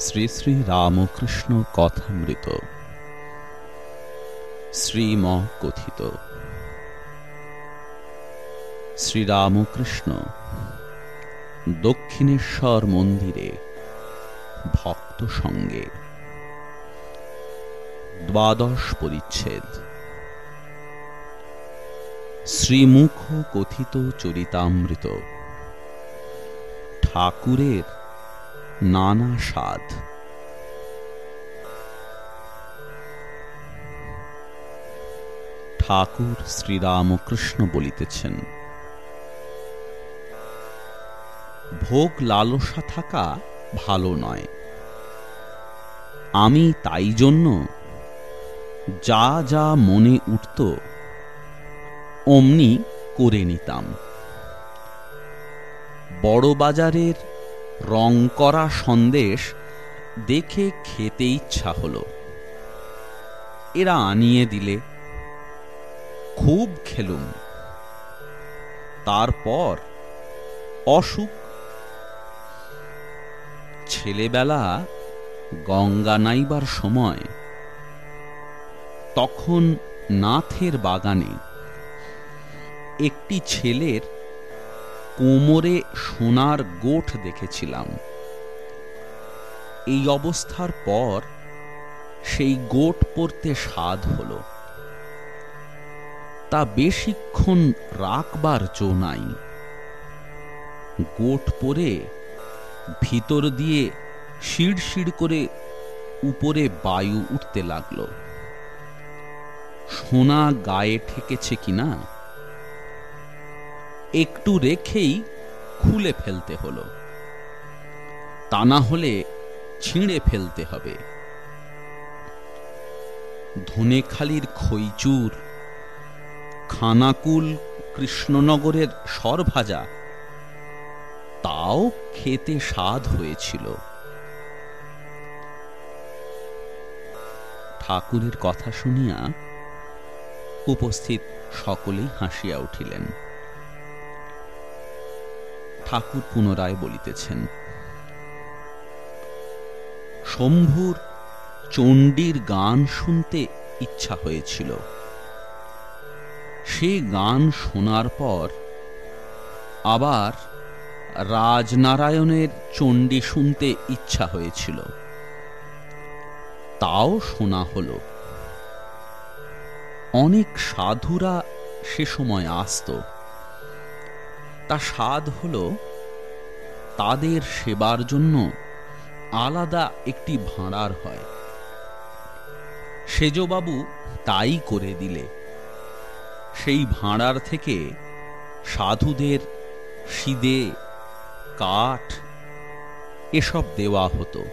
শ্রী শ্রী রামকৃষ্ণ কথামৃত। শ্রীম কথিত শ্রীরামকৃষ্ণ দক্ষিণেশ্বর মন্দিরে ভক্ত সঙ্গে। দ্বাদশ পরিচ্ছেদ। শ্রীমুখ কথিত চরিতামৃত। ঠাকুরের নানা স্বাদ। ঠাকুর শ্রীরামকৃষ্ণ বলিতেছেন, ভোগ লালসা থাকা ভালো নয়। আমি তাই জন্য যা যা মনে উঠত অমনি করে নিতাম। বড় বাজারের রং করা সন্দেশ দেখে খেতে ইচ্ছা হলো। এরা আনিয়ে দিলে। খুব খেলুম। তারপর অসুখ। ছেলেবেলা গঙ্গা নাইবার সময় তখন নাথের বাগানে একটি ছেলের কোমরে সোনার গোঠ দেখেছিলাম। এই অবস্থার পর সেই গোট পরতে স্বাদ হল। তা বেশিক্ষণ রাখবার চো নাই। গোট পরে ভিতর দিয়ে শিড় শিড় করে উপরে বায়ু উঠতে লাগল। সোনা গায়ে ঠেকেছে কিনা? একটু রেখেই খুলে ফেলতে হলো। তা না হলে ছিঁড়ে ফেলতে হবে। ধনেখালির খইচুর, খানাকুল কৃষ্ণনগরের সরভাজা, তাও খেতে স্বাদ হয়েছিল। ঠাকুরের কথা শুনিয়া উপস্থিত সকলেই হাসিয়া উঠিলেন। ঠাকুর পুনরায় বলিতেছেন, শম্ভুর চণ্ডীর গান শুনতে ইচ্ছা হয়েছিল। সে গান শোনার পর আবার রাজনারায়ণের চণ্ডী শুনতে ইচ্ছা হয়েছিল। তাও শোনা হল। অনেক সাধুরা সে সময় আসত। তা স্বাদ হল তাদের সেবার জন্য আলাদা একটি ভাঁড়ার হয়। সেজবাবু তাই করে দিলে। সেই ভাঁড়ার থেকে সাধুদের সিদে, কাঠ এসব দেওয়া হতো।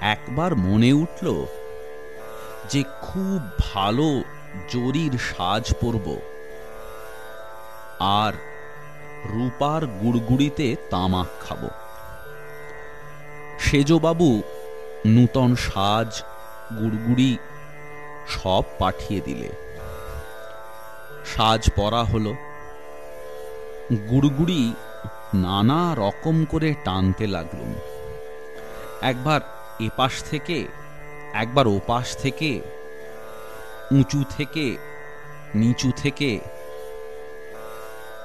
একবার মনে উঠল যে খুব ভালো জরির সাজ পরব। আর রূপার গুড়গুড়িতে তামাক খাব। সেজবাবু নূতন সাজ, গুড়গুড়ি সব পাঠিয়ে দিলে। সাজ পরা হলো। গুড়গুড়ি নানা রকম করে টানতে লাগলুম। একবার এপাশ থেকে, একবার ওপাশ থেকে, উঁচু থেকে, নিচু থেকে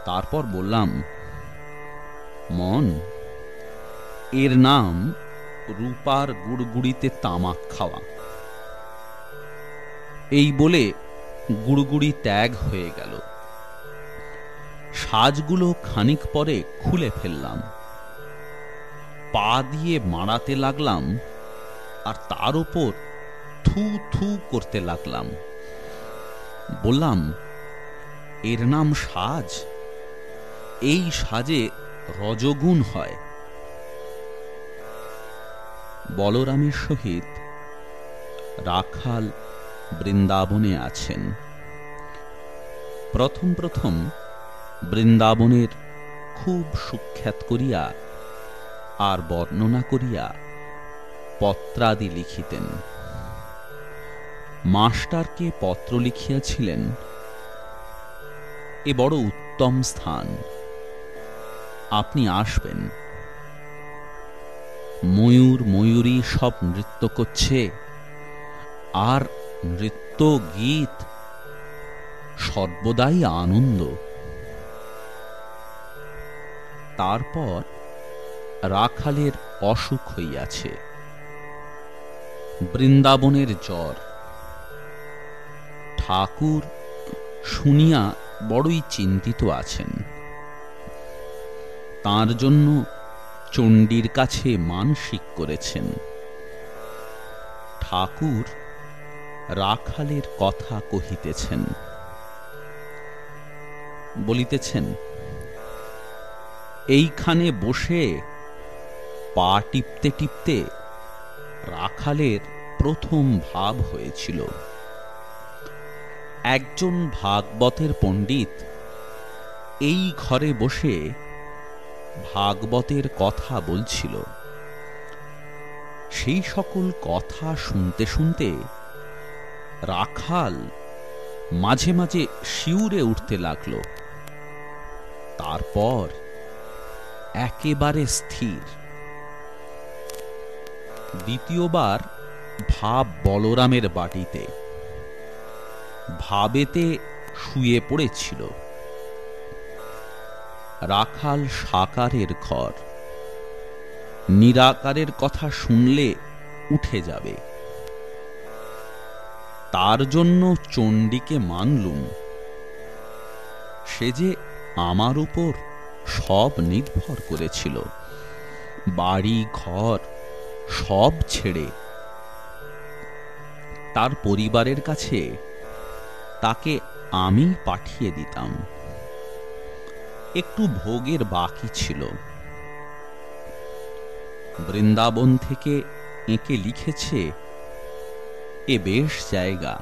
তারপর বললাম, মন, এর নাম রূপার গুড়গুড়িতে তামাক খাওয়া। এই বলে গুড়গুড়ি ত্যাগ হয়ে গেল। সাজগুলো খানিক পরে খুলে ফেললাম। পা দিয়ে মারাতে লাগলাম আর তার উপর থু থু করতে লাগলাম। বললাম, এর নাম সাজ? এই সাজে রজগুণ হয়। বলরামের সহিত রাখাল বৃন্দাবনে আছেন। প্রথম প্রথম বৃন্দাবনের খুব সুখ্যাত করিয়া আর বর্ণনা করিয়া পত্রাদি লিখিতেন। মাস্টারকে পত্র লিখিয়াছিলেন। এ বড় উত্তম স্থান। আপনি আসবেন। ময়ূর ময়ূরী সব নৃত্য করছে, আর নৃত্য গীত সর্বদাই আনন্দ। তারপর রাখালের অসুখ হইয়াছে। বৃন্দাবনের জ্বর। ঠাকুর শুনিয়া বড়ই চিন্তিত আছেন। তার জন্য চণ্ডীর কাছে মানসিক করেছেন। ঠাকুর রাখালের কথা কহিতেছেন। বলিতেছেন, এইখানে বসে পা টিপতে টিপতে রাখালের প্রথম ভাব হয়েছিল। একজন ভাগবতের পণ্ডিত এই ঘরে বসে ভাগবতের কথা বলছিল। সেই সকল কথা শুনতে শুনতে রাখাল মাঝে মাঝে শিউরে উঠতে লাগল। তারপর একেবারে স্থির। দ্বিতীয়বার ভাব বলরামের বাটিতে, ভাবেতে শুয়ে পড়েছিল। রাখাল সাকারের ঘর। নিরাকারের কথা শুনলে উঠে যাবে। তার জন্য চণ্ডীকে মানলুম। সে যে আমার উপর সব নির্ভর করেছিল। বাড়ি, ঘর, সব ছেড়ে। তার পরিবারের কাছে তাকে আমি পাঠিয়ে দিতাম। একটু ভোগের বাকি ছিল। বৃন্দাবন থেকে এঁকে লিখেছে এ বেশ জায়গা।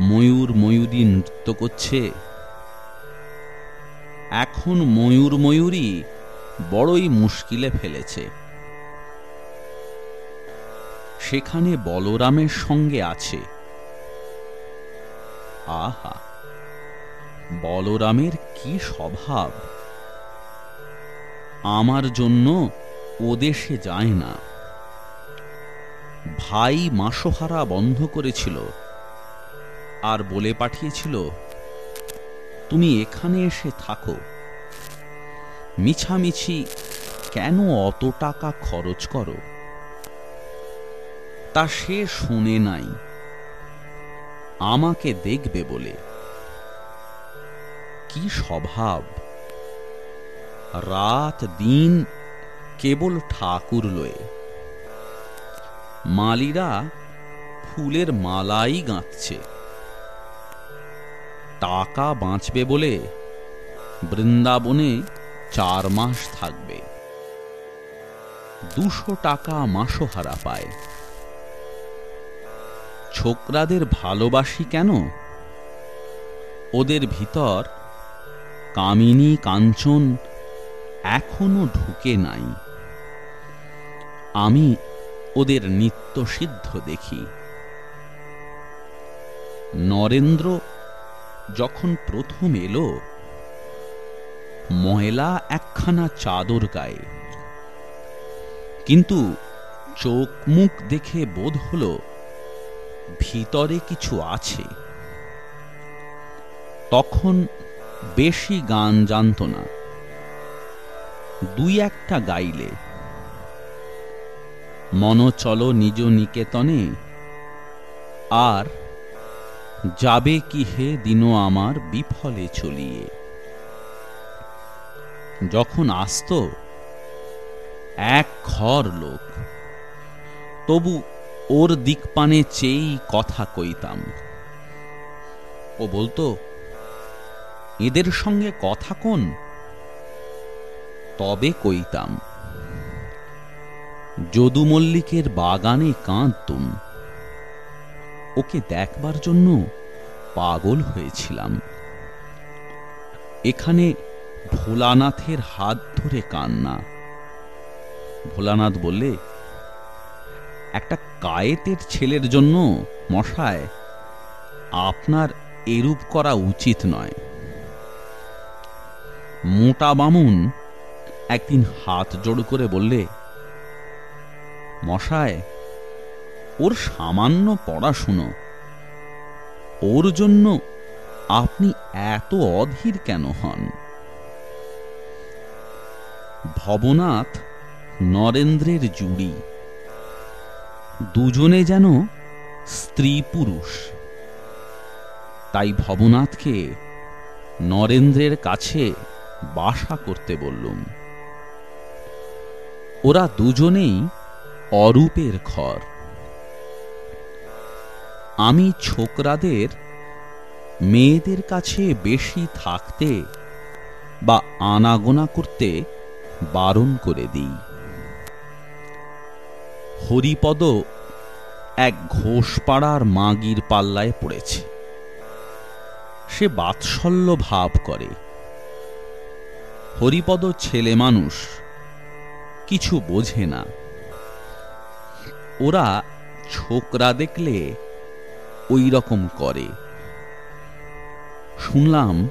ময়ূর ময়ূরী নৃত্য করছে। এখন ময়ূর ময়ূরী বড়ই মুশকিলে ফেলেছে। সেখানে বলরামের সঙ্গে আছে। আহা! বলরামের কি স্বভাব? আমার জন্য ওদেশে যায় না। ভাই মাসোহারা বন্ধ করেছিল আর বলে পাঠিয়েছিল, তুমি এখানে এসে থাকো। মিছামিছি কেন অত টাকা খরচ করো? তা সে শুনে নাই। আমাকে দেখবে বলে। কি স্বভাব? রাত দিন কেবল ঠাকুর লয়ে। মালিরা ফুলের মালাই গাঁথছে। টাকা বাঁচবে বলে বৃন্দাবনে চার মাস থাকবে। দুশো টাকা মাসোহারা পায়। ছোকরাদের ভালোবাসি কেন? ওদের ভিতর কামিনী কাঞ্চন এখনও ঢুকে নাই। আমি ওদের নিত্য সিদ্ধ দেখি। নরেন্দ্র যখন প্রথম এলো, ময়লা একখানা চাদর গায়ে। কিন্তু চোখ মুখ দেখে বোধ হলো ভিতরে কিছু আছে। তখন বেশি গান জানত না। দুই একটা গাইলে। মন চলো নিজ নিকেতনে। আর যাবে কি হে দিন আমার বিফলে চলিয়ে। যখন আসত, এক ঘর লোক। তবু ওর দিকপানে চেয়েই কথা কইতাম। ও বলতো এদের সঙ্গে কথা কোন? তবে কইতাম, যদু মল্লিকের বাগানে কাঁদতুম। ওকে দেখবার জন্য পাগল হয়েছিলাম। এখানে ভোলানাথের হাত ধরে কান্না। ভোলানাথ বললে, একটা কায়েতের ছেলের জন্য মশায়, আপনার এরূপ করা উচিত নয়। মোটা বামুন একদিন হাত জোড় করে বললে, মশায়, ওর সামান্য পড়াশুনো, ওর জন্য আপনি এত অধীর কেন হন? ভবনাথ নরেন্দ্রের জুড়ি, দুজনে যেন স্ত্রী পুরুষ। তাই ভবনাথকে নরেন্দ্রের কাছে বাসা করতে বললুম। ওরা দুজনেই অরূপের ঘর আমি ছোকরাদের, মেয়েদের কাছে বেশি থাকতে বা আনাগোনা করতে বারণ করে দিই। হরিপদ এক ঘোষপাড়ার মাগির পাল্লায় পড়েছে। সে বাৎসল্য ভাব করে। হরিপদ ছেলে মানুষ, কিছু বোঝে না। ওরা ছোকরা দেখলে ওই রকম করে। শুনলাম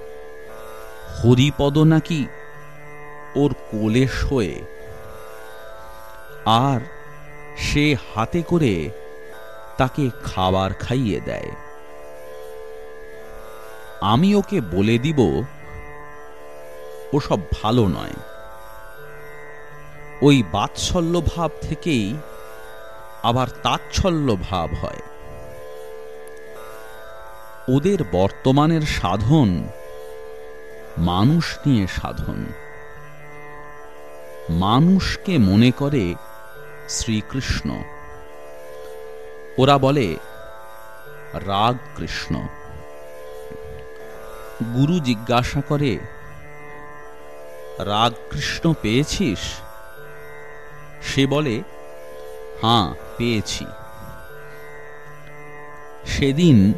হরিপদ নাকি ওর কোলে শোয়ে। আর সে হাতে করে তাকে খাবার খাইয়ে দেয়। আমি ওকে বলে দিব ওসব ভালো নয়। ওই বাৎসল্য ভাব থেকেই আবার তাচ্ছল্য ভাব হয়। ওদের বর্তমানের সাধন মানুষ নিয়ে সাধন। মানুষকে মনে করে শ্রীকৃষ্ণ। ওরা বলে রাগ কৃষ্ণ গুরু জিজ্ঞাসা করে রাগ কৃষ্ণ পেয়েছিস? সে বলে হাঁ পেয়েছি। সেদিন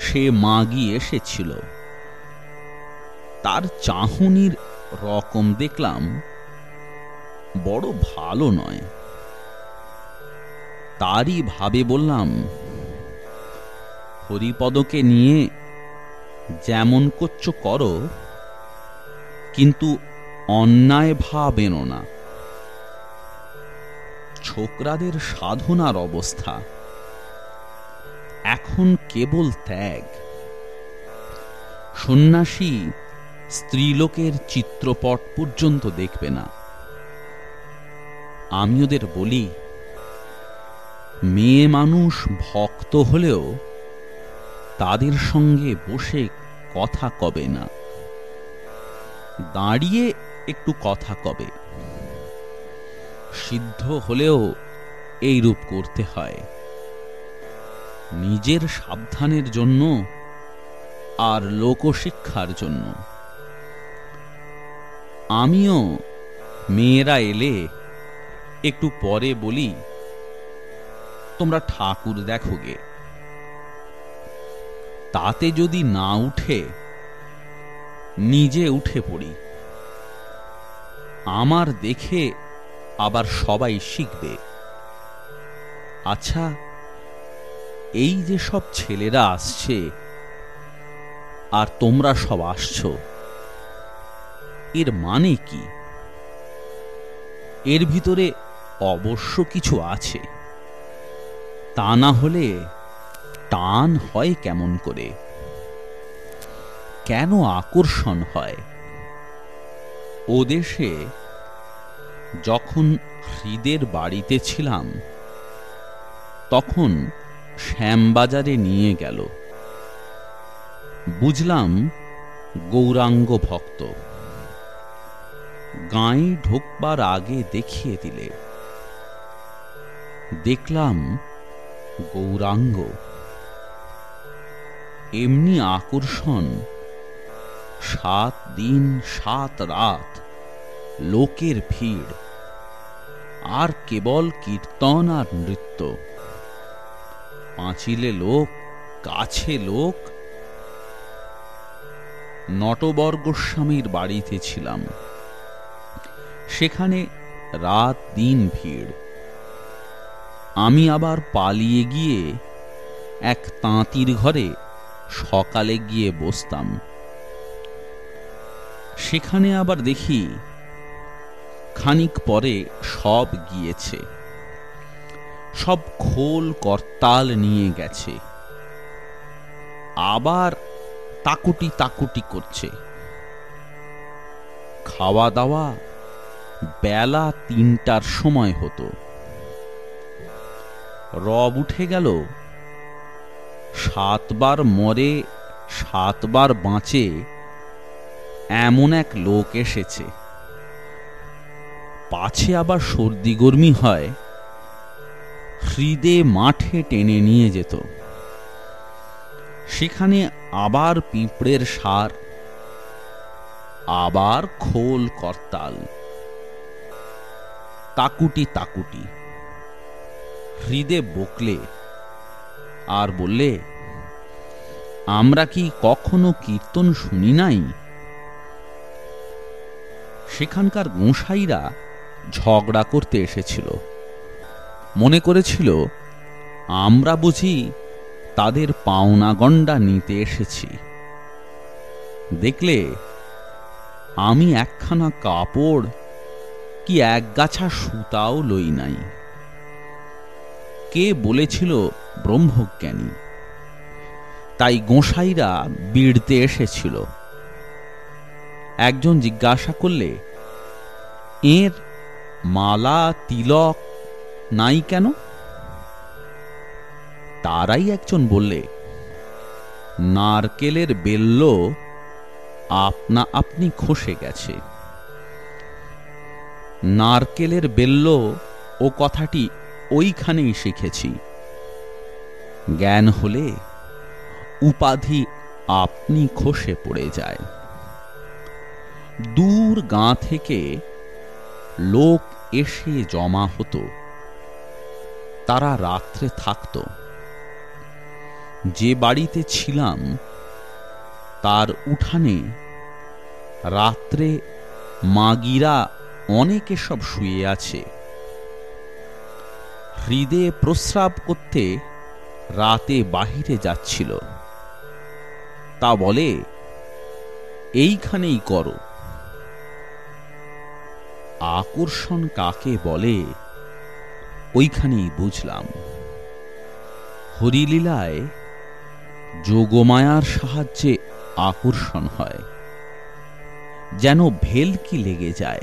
সে মাগি এসেছিল। তার চাহনির রকম দেখলাম, বড় ভালো নয়। তারই ভাবে বললাম, হরিপদকে নিয়ে যেমন করছ করো, কিন্তু অন্যায় ভাব এনো না। ছোকরাদের সাধনার অবস্থা। এখন কেবল ত্যাগ। সন্ন্যাসী স্ত্রীলোকের চিত্রপট পর্যন্ত দেখবে না। আমি ওদের বলি, মেয়ে মানুষ ভক্ত হলেও তাদের সঙ্গে বসে কথা কবে না। দাঁড়িয়ে একটু কথা কবে। সিদ্ধ হলেও এই রূপ করতে হয়। নিজের সাবধানের জন্য আর লোকশিক্ষার জন্য। আমিও মেয়েরা এলে একটু পরে বলি, তোমরা ঠাকুর দেখো গে। তাতে যদি না উঠে, নিজে উঠে পড়ি। আমার দেখে আবার সবাই শিখবে। আচ্ছা এই যে সব ছেলেরা আসছে, আর তোমরা সব আসছো, এর মানে কি? এর ভিতরে অবশ্য কিছু আছে। তা না হলে টান হয় কেমন করে? কেন আকর্ষণ হয়? ও দেশে যখন হৃদের বাড়িতে ছিলাম, তখন শ্যামবাজারে নিয়ে গেল। বুঝলাম গৌরাঙ্গ ভক্ত। গাঁয়ে ঢোকবার আগে দেখিয়ে দিলে। দেখলাম গৌরাঙ্গ। এমনি আকর্ষণ সাত দিন, সাত রাত। লোকের ভিড়। আর কেবল কীর্তন আর নৃত্য। পাঁচিলে লোক কাছে লোক। নটবর গোস্বামীর বাড়িতে ছিলাম। সেখানে রাত দিন ভিড়। আমি আবার পালিয়ে গিয়ে এক তাঁতির ঘরে সকালে গিয়ে বসতাম। সেখানে আবার দেখি খানিক পরে সব গিয়েছে। সব খোল করতাল নিয়ে গেছে। আবার তাকুটি তাকুটি করছে। খাওয়া দাওয়া বেলা তিনটার সময় হতো। রব উঠে গেল। সাতবার মরে, সাতবার বাঁচে এমন এক লোক এসেছে। পাছে আবার সর্দি গরমি হয়। হৃদে মাঠে টেনে নিয়ে যেত। সেখানে আবার পিঁপড়ের সার, আবার খোল করতাল। তাকুটি তাকুটি। হৃদে বকলে আর বললে, আমরা কি কখনো কীর্তন শুনি নাই? সেখানকার গোঁসাইরা ঝগড়া করতে এসেছিল। মনে করেছিল, আমরা বুঝি তাদের পাওনা গণ্ডা নিতে এসেছি। দেখলে, আমি একখানা কাপড় কি এক গাছা সুতাও লই নাই। কে বলেছিল ব্রহ্মজ্ঞানী? তাই গোঁসাইরা বিড়তে এসেছিল। একজন জিজ্ঞাসা করলে, এর মালা, তিলক নাই কেন? তারাই একজন বললে, নারকেলের বেল্ল আপনা আপনি খসে গেছে। নারকেলের বেল্ল, ও কথাটি ওইখানেই শিখেছি। জ্ঞান হলে উপাধি আপনি খসে পড়ে যায়। দূর গাঁ থেকে লোক এসে জমা হতো। তারা রাত্রে থাকত। যে বাড়িতে ছিলাম, তার উঠানে রাত্রে মাগিরা অনেকে সব শুয়ে আছে। হৃদে প্রস্রাব করতে রাতে বাহিরে যাচ্ছিল। তা বলে, এইখানেই করো। আকর্ষণ কাকে বলে? ওইখানেই বুঝলাম। হরিলীলায় যোগমায়ার সাহায্যে আকর্ষণ হয়। যেন ভেলকি লেগে যায়।